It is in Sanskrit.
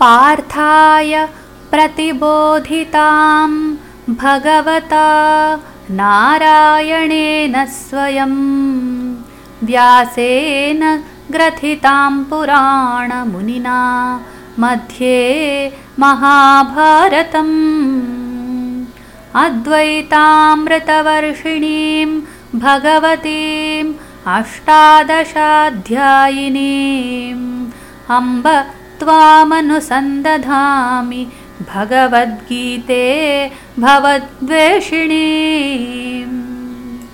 पार्थाय प्रतिबोधितां भगवता नारायणेन स्वयं व्यासेन ग्रथितां पुराणमुनिना मध्ये महाभारतम्। अद्वैतामृतवर्षिणीं भगवतीम् अष्टादशाध्यायिनीम्। अम्ब त्वामनुसन्दधामि भगवद्गीते भवद्वेषिणी